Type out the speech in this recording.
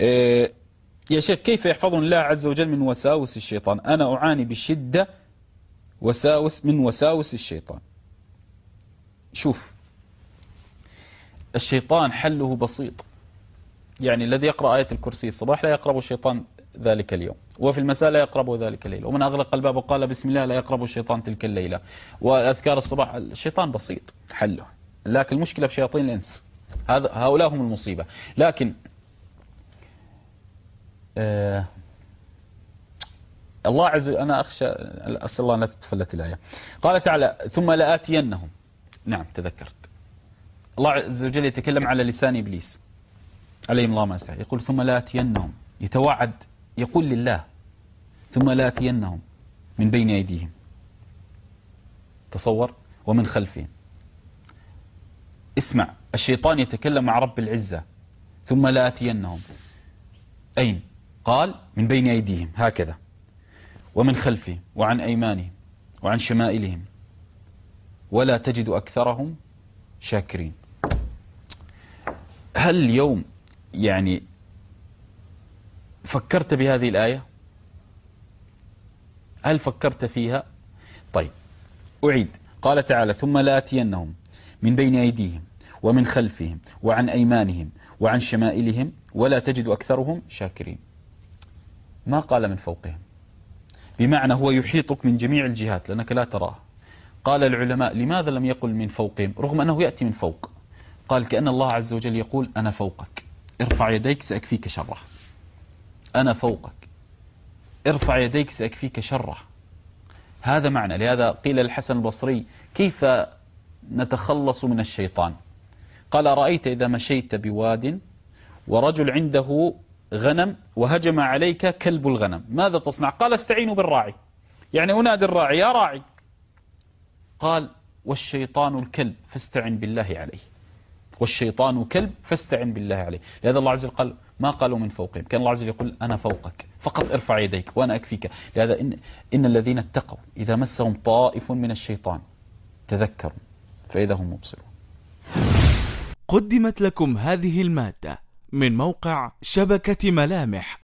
إيه يا شيخ كيف يحفظني الله عز وجل من وساوس الشيطان؟ أنا أعاني بشدة وساوس من وساوس الشيطان. شوف الشيطان حله بسيط. يعني الذي يقرأ آية الكرسي الصباح لا يقرب الشيطان ذلك اليوم وفي المساء لا يقربه ذلك الليل ومن أغلق الباب وقال بسم الله لا يقرب الشيطان تلك الليلة. وأذكار الصباح الشيطان بسيط حله لكن المشكلة بشياطين الإنس. هذا هؤلاء هم المصيبة. لكن آه الله عز وجل أنا أخشى أسأل الله أن لا تتفلت الآية. قال تعالى ثم لآتينهم. نعم تذكرت. الله عز وجل يتكلم على لسان إبليس عليهم الله ما يستحي يقول ثم لآتينهم. يتوعد يقول لله ثم لآتينهم من بين أيديهم. تصور؟ ومن خلفهم. اسمع الشيطان يتكلم مع رب العزة. ثم لآتينهم. أين؟ قال من بين أيديهم هكذا. ومن خلفهم وعن أيمانهم وعن شمائلهم. ولا تجد أكثرهم شاكرين. هل اليوم يعني فكرت بهذه الآية؟ هل فكرت فيها؟ طيب أعيد. قال تعالى ثم لآتينهم من بين أيديهم ومن خلفهم وعن أيمانهم وعن شمائلهم ولا تجد أكثرهم شاكرين. ما قال من فوقهم. بمعنى هو يحيطك من جميع الجهات لأنك لا تراه. قال العلماء لماذا لم يقل من فوقهم؟ رغم أنه يأتي من فوق. قال كأن الله عز وجل يقول أنا فوقك. ارفع يديك سأكفيك شره. أنا فوقك. ارفع يديك سأكفيك شره. هذا معنى. لهذا قيل للحسن البصري كيف نتخلص من الشيطان؟ قال رأيت إذا مشيت بواد ورجل عنده غنم وهجم عليك كلب الغنم. ماذا تصنع؟ قال استعينوا بالراعي. يعني أنادي الراعي يا راعي. قال والشيطان الكلب فاستعن بالله عليه. والشيطان كلب فاستعن بالله عليه. لهذا الله عز وجل قال ما قالوا من فوقهم. كان الله عز وجل يقول أنا فوقك فقط ارفع يديك وأنا أكفيك. لهذا إن, إن الذين اتقوا إذا مسهم طائف من الشيطان تذكروا فإذا هم مبصرون. قدمت لكم هذه المادة من موقع شبكة ملامح.